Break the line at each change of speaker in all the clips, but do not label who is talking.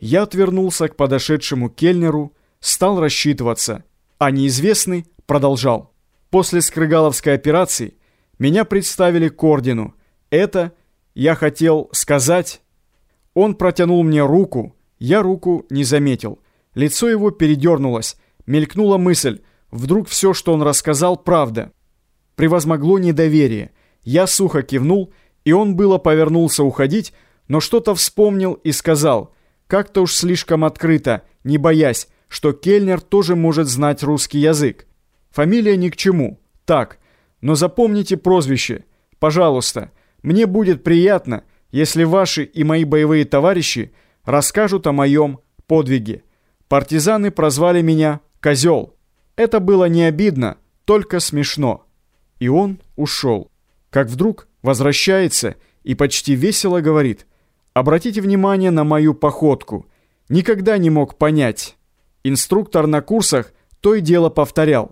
Я отвернулся к подошедшему кельнеру, стал рассчитываться, а неизвестный продолжал. После Скрыгаловской операции меня представили к ордену. Это я хотел сказать... Он протянул мне руку, я руку не заметил. Лицо его передернулось, мелькнула мысль, вдруг все, что он рассказал, правда. Превозмогло недоверие. Я сухо кивнул, и он было повернулся уходить, но что-то вспомнил и сказал, как-то уж слишком открыто, не боясь, что Кельнер тоже может знать русский язык. Фамилия ни к чему, так, но запомните прозвище. Пожалуйста, мне будет приятно, если ваши и мои боевые товарищи расскажут о моем подвиге. Партизаны прозвали меня «Козел». Это было не обидно, только смешно. И он ушел. Как вдруг возвращается и почти весело говорит «Обратите внимание на мою походку. Никогда не мог понять». Инструктор на курсах то и дело повторял.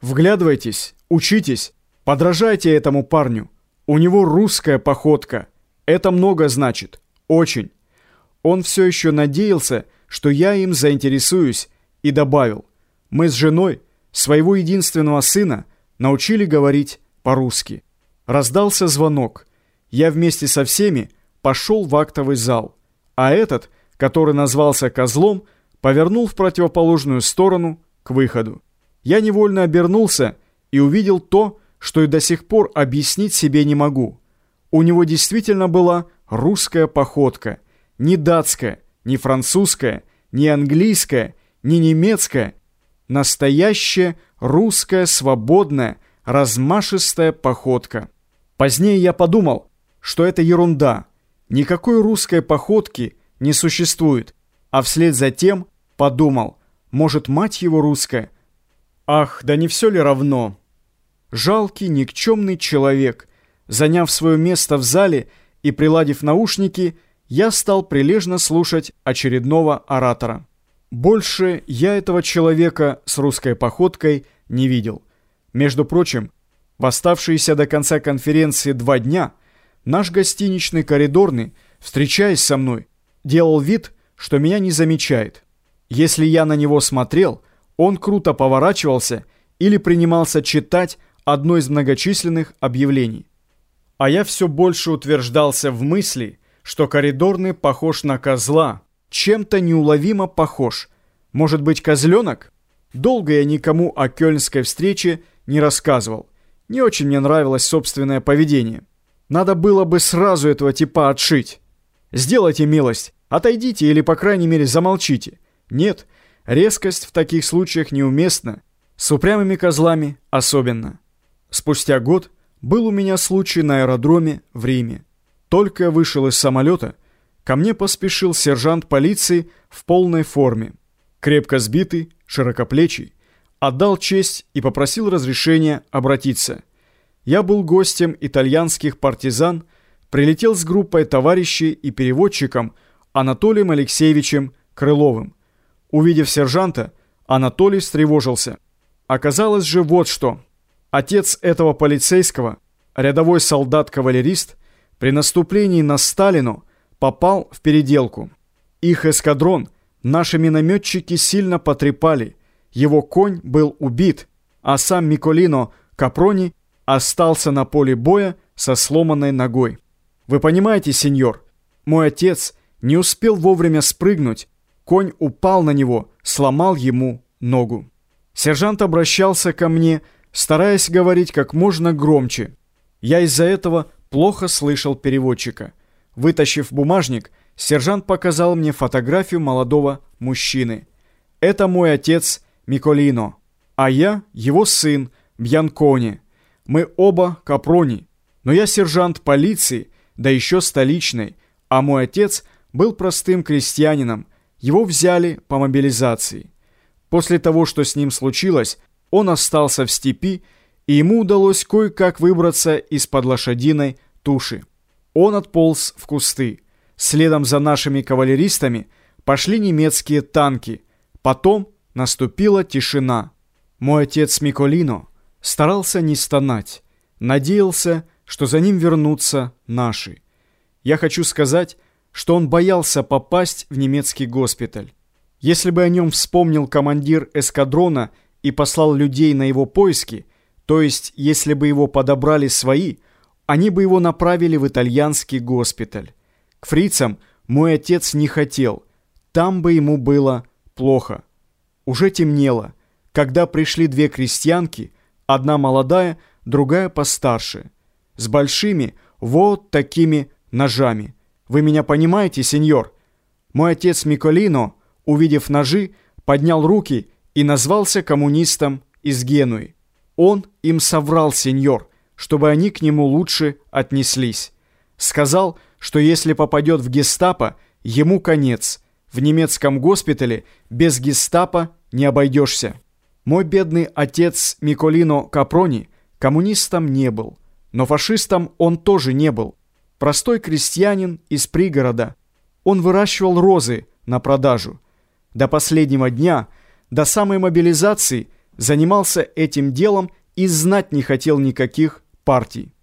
«Вглядывайтесь, учитесь, подражайте этому парню. У него русская походка. Это много значит. Очень». Он все еще надеялся, что я им заинтересуюсь, и добавил. «Мы с женой своего единственного сына научили говорить по-русски». Раздался звонок. Я вместе со всеми пошел в актовый зал. А этот, который назвался козлом, повернул в противоположную сторону к выходу. Я невольно обернулся и увидел то, что и до сих пор объяснить себе не могу. У него действительно была русская походка, не датская, не французская, не английская, не немецкая, настоящая русская свободная, размашистая походка. Позднее я подумал, что это ерунда. Никакой русской походки не существует. А вслед за тем подумал, может, мать его русская? Ах, да не все ли равно? Жалкий, никчемный человек. Заняв свое место в зале и приладив наушники, я стал прилежно слушать очередного оратора. Больше я этого человека с русской походкой не видел. Между прочим, в оставшиеся до конца конференции два дня наш гостиничный коридорный, встречаясь со мной, делал вид, что меня не замечает. Если я на него смотрел, он круто поворачивался или принимался читать одно из многочисленных объявлений. А я все больше утверждался в мысли, что коридорный похож на козла, чем-то неуловимо похож. Может быть, козленок? Долго я никому о кёльнской встрече не рассказывал. Не очень мне нравилось собственное поведение. Надо было бы сразу этого типа отшить. Сделайте милость, отойдите или, по крайней мере, замолчите. Нет, резкость в таких случаях неуместна, с упрямыми козлами особенно. Спустя год был у меня случай на аэродроме в Риме. Только я вышел из самолета, ко мне поспешил сержант полиции в полной форме. Крепко сбитый, широкоплечий, отдал честь и попросил разрешения обратиться. Я был гостем итальянских партизан, прилетел с группой товарищей и переводчиком Анатолием Алексеевичем Крыловым. Увидев сержанта, Анатолий встревожился. Оказалось же вот что. Отец этого полицейского, рядовой солдат-кавалерист, при наступлении на Сталину попал в переделку. Их эскадрон наши минометчики сильно потрепали. Его конь был убит, а сам Миколино Капрони остался на поле боя со сломанной ногой. Вы понимаете, сеньор, мой отец не успел вовремя спрыгнуть, Конь упал на него, сломал ему ногу. Сержант обращался ко мне, стараясь говорить как можно громче. Я из-за этого плохо слышал переводчика. Вытащив бумажник, сержант показал мне фотографию молодого мужчины. Это мой отец Миколино, а я его сын Бьянкони. Мы оба капрони, но я сержант полиции, да еще столичный, а мой отец был простым крестьянином, его взяли по мобилизации. После того, что с ним случилось, он остался в степи, и ему удалось кое-как выбраться из-под лошадиной туши. Он отполз в кусты. Следом за нашими кавалеристами пошли немецкие танки. Потом наступила тишина. Мой отец Миколино старался не стонать. Надеялся, что за ним вернутся наши. Я хочу сказать, что он боялся попасть в немецкий госпиталь. Если бы о нем вспомнил командир эскадрона и послал людей на его поиски, то есть если бы его подобрали свои, они бы его направили в итальянский госпиталь. К фрицам мой отец не хотел, там бы ему было плохо. Уже темнело, когда пришли две крестьянки, одна молодая, другая постарше, с большими вот такими ножами. Вы меня понимаете, сеньор? Мой отец Миколино, увидев ножи, поднял руки и назвался коммунистом из Генуи. Он им соврал, сеньор, чтобы они к нему лучше отнеслись. Сказал, что если попадет в гестапо, ему конец. В немецком госпитале без гестапо не обойдешься. Мой бедный отец Миколино Капрони коммунистом не был, но фашистом он тоже не был. Простой крестьянин из пригорода. Он выращивал розы на продажу. До последнего дня, до самой мобилизации, занимался этим делом и знать не хотел никаких партий.